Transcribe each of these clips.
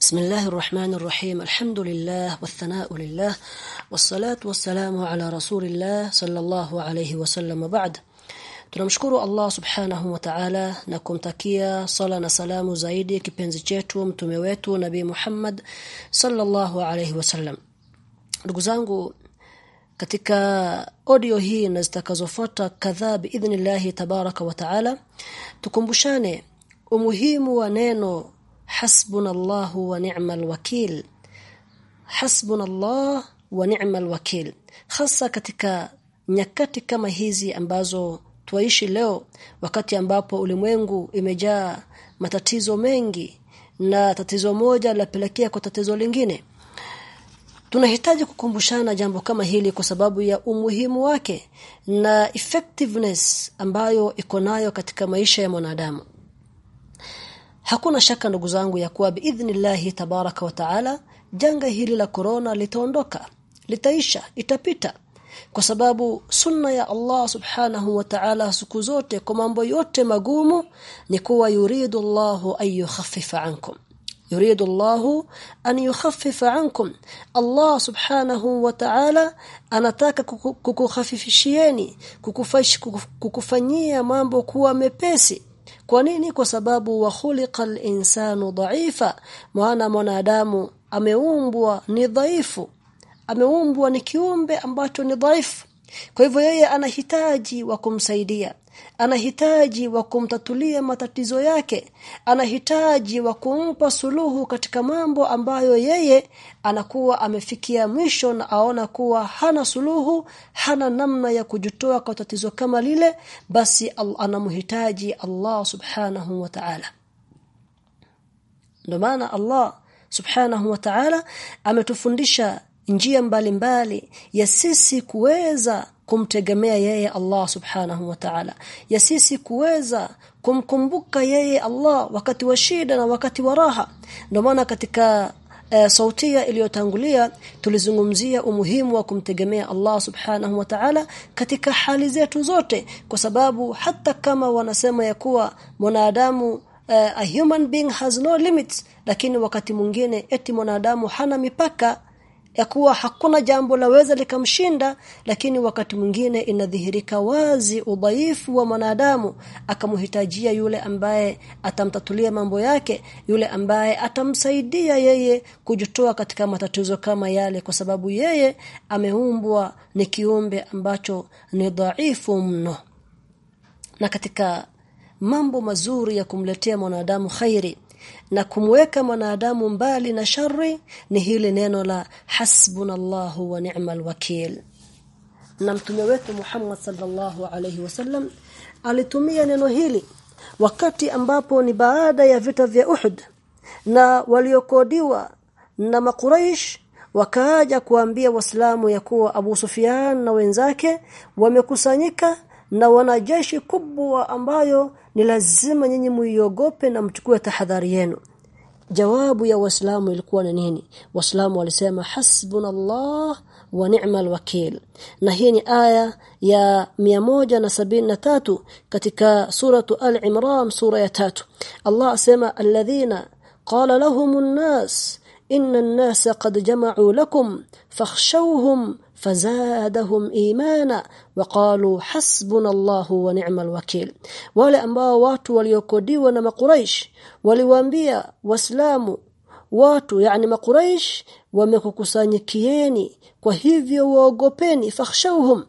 بسم الله الرحمن الرحيم الحمد لله والثناء لله والصلاة والسلام على رسول الله صلى الله عليه وسلم بعد tunamshukuru Allah subhanahu wa ta'ala na kumtakia sala na salamu zaidi kipenzi chetu mtume wetu nabii Muhammad sallallahu alayhi wasallam ndugu zangu katika audio hii na zitakazofuata kadhaa biidhnillah tabaraka wa taala tukumbushane umuhimu wa neno hasbunallahu wa ni'mal wakil. Hasbunallah wa ni'mal wakil. Hasa katika nyakati kama hizi ambazo tuishi leo wakati ambapo ulimwengu imejaa matatizo mengi na tatizo moja lapelekea kwa tatizo lingine. Tunahitaji kukumbushana jambo kama hili kwa sababu ya umuhimu wake na effectiveness ambayo iko nayo katika maisha ya mwanadamu Hakuna shaka ndugu zangu ya kuwa biidhnillahi tabaraka wa taala janga hili la corona litaondoka litaisha itapita kwa sababu sunna ya Allah subhanahu wa ta'ala siku zote kwa mambo yote magumu ni kuwa yuridu Allahu an yukhaffifa ankum. Yuridu Allahu an yukhaffifa ankum. Allah subhanahu wa ta'ala anataka kukukhafifishieni kukufanyia mambo kuwa mepesi kwa nini? Kwa sababu wa khuliqal insanu dhaifa maana mwanadamu ameumbwa ni dhaifu ameumbwa ni kiumbe ambacho ni dhaifu. Kwa hivyo yeye anahitaji wa kumsaidia anahitaji wa kumtatulia matatizo yake. Anahitaji wa kumpa suluhu katika mambo ambayo yeye anakuwa amefikia mwisho na aona kuwa hana suluhu hana namna ya kujitoa kwa tatizo kama lile basi anamhitaji Allah subhanahu wa ta'ala. Ndio maana Allah subhanahu wa ta'ala ametufundisha njia mbalimbali mbali ya sisi kuweza kumtegemea yeye Allah subhanahu wa ta'ala. Ya sisi kuweza kumkumbuka yeye Allah wakati wa shida na wakati wa raha. Ndio maana katika uh, sautia iliyotangulia tulizungumzia umuhimu wa kumtegemea Allah subhanahu wa ta'ala katika hali zetu zote. Kwa sababu hata kama wanasema ya kuwa mwanadamu uh, a human being has no limits lakini wakati mwingine eti mwanadamu hana mipaka ya kuwa hakuna jambo laweza likamshinda lakini wakati mwingine inadhihirika wazi udhaifu wa mwanadamu akamhitajia yule ambaye atamtatulia mambo yake yule ambaye atamsaidia yeye kujitoa katika matatizo kama yale kwa sababu yeye ameumbwa ni kiumbe ambacho ni dhaifu mno. Na katika mambo mazuri ya kumletea mwanadamu khairi na kumweka mwanadamu mbali na shari ni hili neno la hasbunallahu wa ni'mal wakil. Na mtume wetu Muhammad sallallahu alayhi wasallam alitumia neno hili wakati ambapo ni baada ya vita vya Uhud na waliokodiwa na makuraish wakaaja kuambia waislamu ya kuwa Abu Sufyan na wenzake wamekusanyika na wanajeshi kubwa ambayo ni lazima nyinyi muiogope na mchukue tahadhari yenu. Jawabu ya waislamu ilikuwa ni nini? Waislamu walisema hasbunallah wa ni'mal wakil na hii ni aya ya 173 katika suratu al-imran sura ya tatu. Allah asema alladhina qala lahumun nas inna an-nasa qad jama'u lakum fakhshawhum fazadahum imana waqalu hasbuna Allahu wa ni'mal wakil. Wale ambao watu waliokodiwa na makuraish waliwaambia waislamu watu yani makuraish wamekukusanyikieni kwa hivyo waogopeni fakhshawhum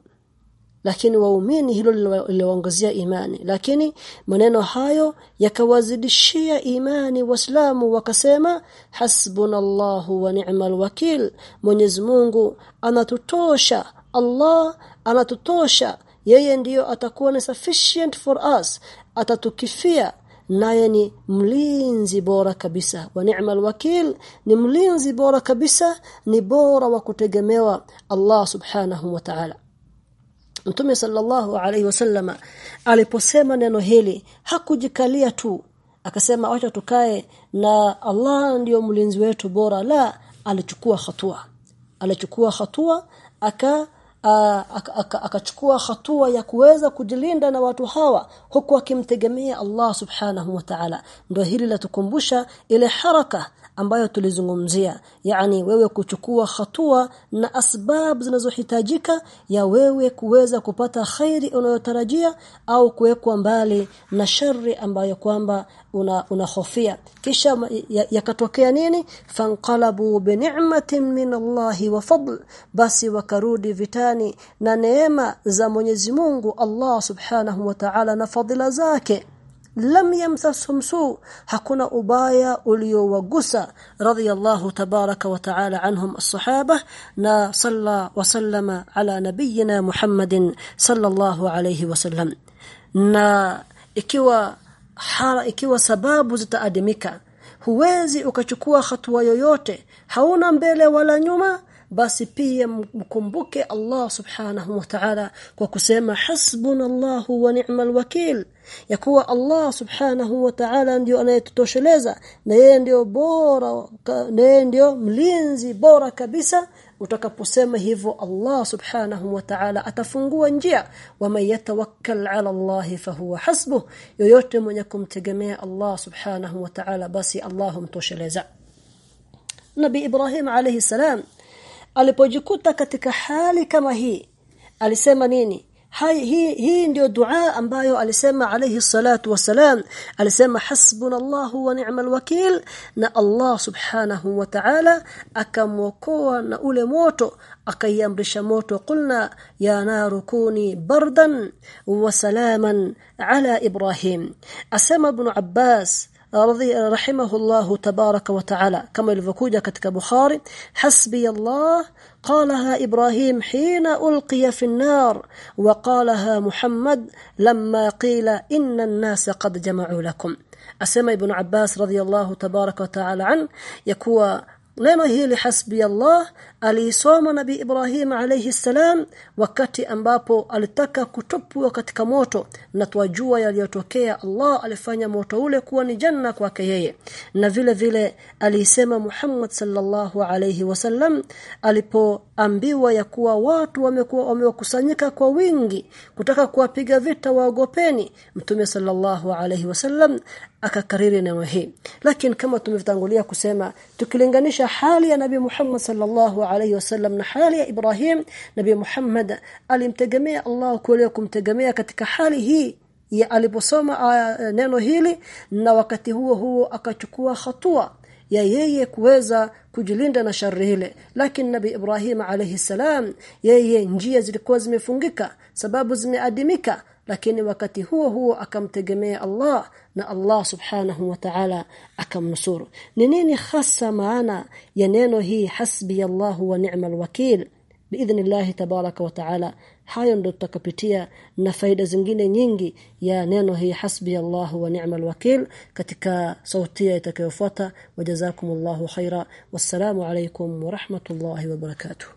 lakini waumini hilo liliwaongezea imani. Lakini maneno hayo yakawazidishia imani waislamu wakasema hasbunallahu wa ni'mal wakil. Mwenyezi Mungu anatutosha Allah anatutosha. Yeye ndiyo atakuwa ni sufficient for us. Atatukifia naye ni mlinzi bora kabisa. Wa ni'mal wakil ni mlinzi bora kabisa ni bora wa kutegemewa. Allah subhanahu wa ta'ala Mtume sallallahu alaihi wasallama aliposema neno hili hakujikalia tu. Akasema acha tukae na Allah ndiyo mlinzi wetu bora. La alichukua hatua. Alichukua hatua aka akachukua hatua ya kuweza kujilinda na watu hawa huku akimtegemea Allah subhanahu wa ta'ala. Ndio hili la tukumbusha ile haraka ambayo tulizungumzia yani wewe kuchukua hatua na asbab zinazohitajika ya wewe kuweza kupata khairi unayotarajia au kuwekwa mbali na shari ambayo kwamba una unahofia. Kisha yakatokea ya nini? Fanqalabu bi ni'matin min Allah wa fadl. Basi wakarudi vitani na neema za Mwenyezi Mungu Allah subhanahu wa ta'ala na fadhila zake. Lam yamsasum su hakuna ubaya uliowagusa. Radiyallahu tabaraka wa ta'ala anhum as-sahaba na salla wa sallama ala nabiyyina Muhammadin sallallahu alayhi wasallam na ikiwa hala ikiwa sababu zitaadimika. Huwezi ukachukua hatua yoyote. Hauna mbele wala nyuma basi pia mkumbuke Allah subhanahu wa ta'ala kwa kusema hasbunallahu wa ni'mal wakil. Ya kuwa Allah subhanahu wa ta'ala ndio anayetutosheleza na yeye ndio bora na yeye ndio mlinzi bora kabisa utakaposema hivyo Allah subhanahu wa ta'ala atafungua njia. Wa man yatawakkal ala Allah fahuwa hasbuh. Yoyote mwenye kumtegemea Allah subhanahu wa ta'ala basi Allah humtosheleza. Nabi Ibrahim alayhi salam alipojikuta katika hali kama hii alisema nini hai hii hii ndio dua ambayo alisema alayhi salatu wasalam alisema hasbunallahu wa ni'mal wakil na Allah subhanahu wa ta'ala akamwokoa na ule moto akaiamrisha moto qulna ya naru kuni bardan wa salaman ala ibrahim asema ibn abbas رضي رحمه الله تبارك وتعالى. كما ilivyokuja katika Bukhari hasbi Allah قالها إبراهيم حين ألقي في النار وقالها محمد لما قيل إن الناس قد جمعوا لكم أسمى ابن عباس رضي الله تبارك وتعالى عنه يكوى neno hili hasbi Allah aliisoma nabi Ibrahim alayhi salam wakati ambapo alitaka kutupwa katika moto na tuwajua yaliyotokea Allah alifanya moto ule kuwa ni janna kwake yeye. Na vile vile alisema Muhammad sallallahu alayhi wasallam alipoambiwa ya kuwa watu wamekuwa wamekusanyika kwa wingi kutaka kuwapiga vita waogopeni mtume sallallahu alayhi wasallam akakariri neno hii. Lakini kama tumevitangulia kusema tukilinganisha hali ya nabii Muhammad sallallahu alayhi wasallam na hali ya Ibrahim nabii Muhammad alimtegemea Allah kule kumtegemea katika hali hii ya aliposoma uh, neno hili na wakati huo huo akachukua hatua ya yeye kuweza kujilinda na shari ile lakini nabi Ibrahim alayhi salam yeye njia zilikuwa zimefungika sababu zimeadimika lakini wakati huo huo akamtegemea Allah na Allah subhanahu wa ta'ala akamnusuru. Ni nini hasa maana ya neno hii hasbi Allah wa ni'mal wakil? Biidhnillah tabaraka wa ta'ala hayo ndo tutakapitia na faida zingine nyingi ya neno hii hasbi Allah wa ni'mal wakil katika sautia itakayofuata. Wajazakumullahu khaira wassalamu alaykum wa rahmatullahi wa barakatuh